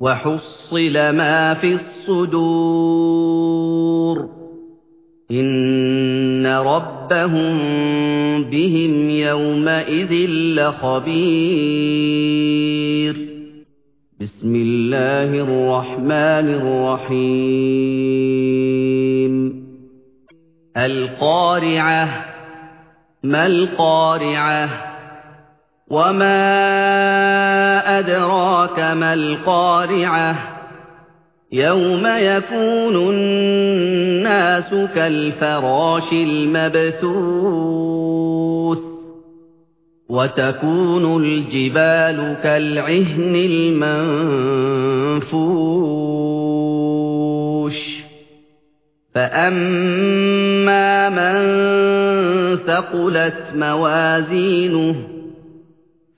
وحصل ما في الصدور. إن ربهم بهم يومئذ لخبير. بسم الله الرحمن الرحيم. القارعة ما القارعة؟ وما أدراك ما القارعة يوم يكون الناس كالفراش المبثوث وتكون الجبال كالعهن المنفوش فأما من ثقلت موازينه